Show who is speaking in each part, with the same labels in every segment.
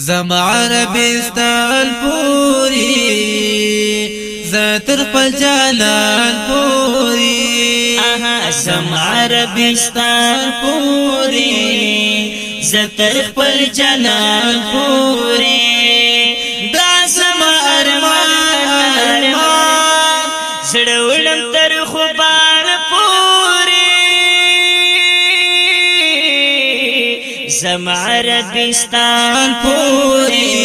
Speaker 1: زما عربستان پوری زتر خپل جلال پوری زما عربستان پوری زتر خپل جلال پوری دا زما ارمان ارمان زړولم زم عربستان پوری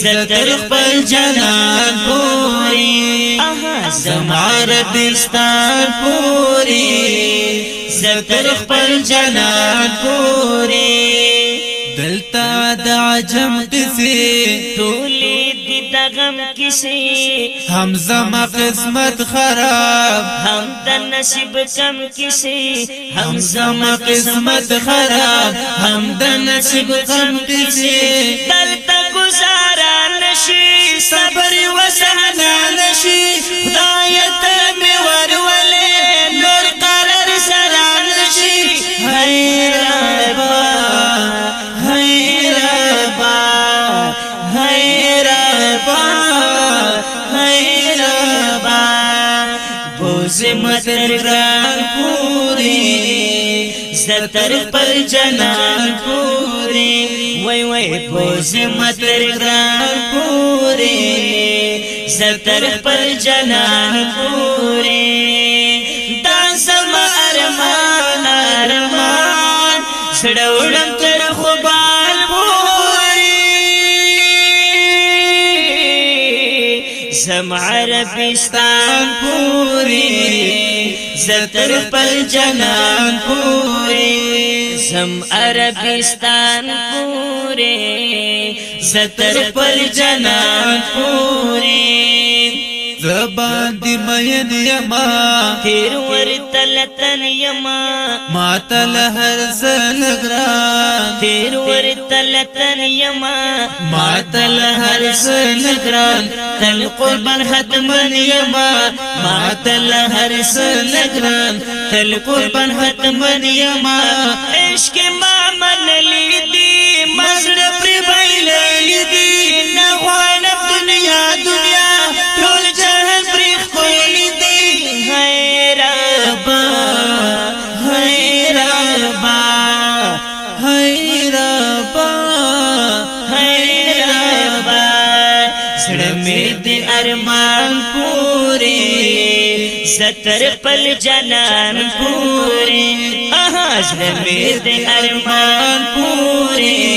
Speaker 1: زتر خپل جنان پوری زم عربستان پوری زتر خپل جنان پوری دلتا د عجم قصه غم کسی هم زما قسمت خراب هم د نصیب کم کسی هم زما قسمت خراب هم د نصیب کم کسی دل تا گزارا نشي صبر وسهنا نشي خدای ته ستر پر جنان پوری وای وای پوز متر ګران پوری ستر پر جنان پوری دا سم ارمان ارمان سړولم تر خو بال پوری سم عربستان پوری ستر پل جنان پوری زم عربستان پوری ستر پل جنان پوری باندې مین یما تیر ور تلتن یما ما تل هر زلګران تیر ور تلتن یما ما تل هر زلګران تل قربان ختم یما ما تل هر زلګران تل قربان ختم یما عشق ما من لیدی مزر پر ویل لیدی نه غوړ دنیا دو زړمه دې ارمان پوري زتر پل جنان پوري اها زړمه ارمان پوري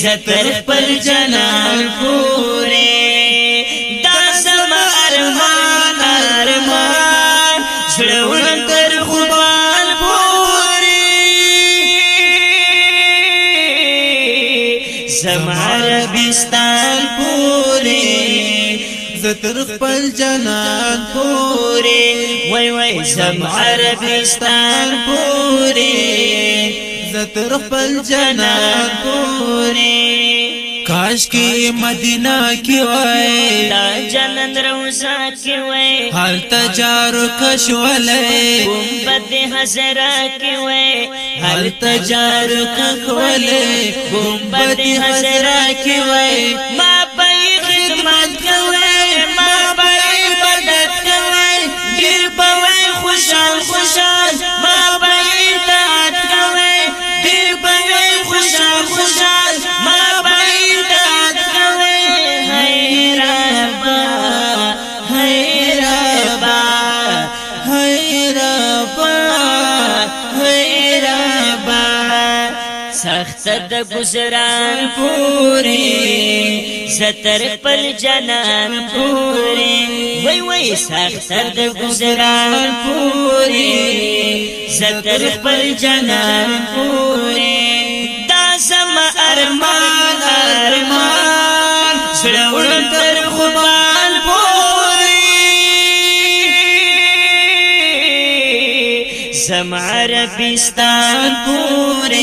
Speaker 1: ستر پل جنان پوري عربستان پوری زتر خپل جنان پوری وای وای زم عربستان پوری زتر خپل جنان پوری کاش کی مدینہ کی وای دا جنن روزا کی وای حال تجار کش ولای ګمبد حضرا کی وای هل تجار کخولې ګمبد حضرا کې وای ما سخت د گزران پوری ستر پل جنان پوری وای وای سخت د گزران پوری ستر پل جنان پوری عربستان پورے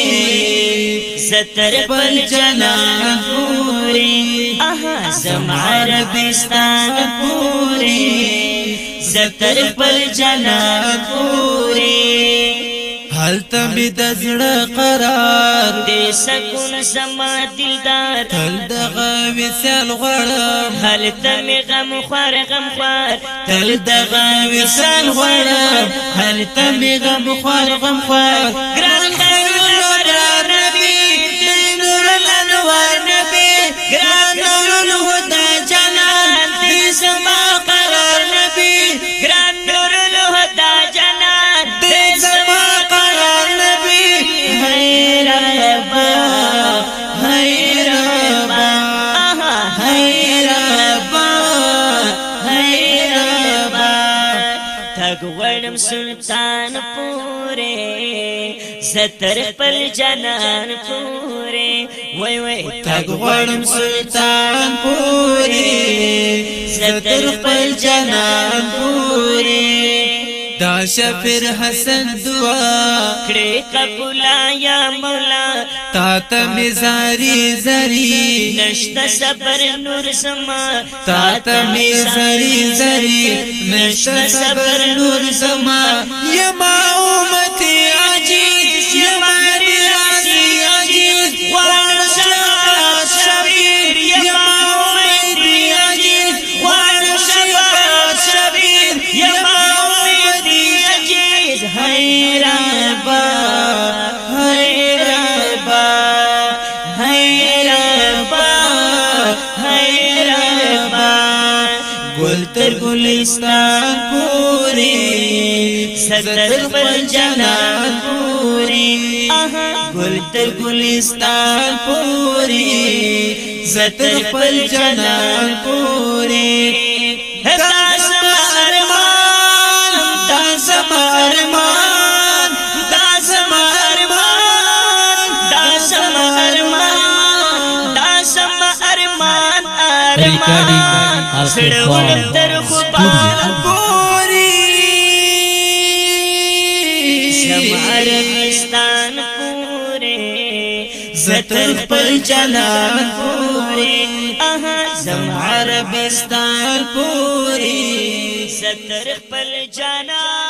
Speaker 1: زتر بل جلان پورے زم عربستان پورے زتر بل جلان پورے هلتا می دزړه قرار دې سکون زما دلدار تل دغه وسل غړم هلتا می غم خور غم خور تل دغه وسل غړم هلتا می غم خور غم خور ګران غږ غړم سلطان پوره زتر پر جنان پوره وای وای تاګ غړم سلطان پوره زتر پر جنان پوره شفر حسن دعا کړې قبول یا مولا تا ته مزاري زري نشته صبر نور سما تا ته مزاري زري نشته صبر نور سما یا او گلستان پوری سترپور جنان پوری گل تر گلستان پوری سترپور جنا پورے داس مار ماں زړونم تر خو پال پوری شمارستان پوری زتر خپل جلال پوری اها زمعربستان پوری زتر خپل جلال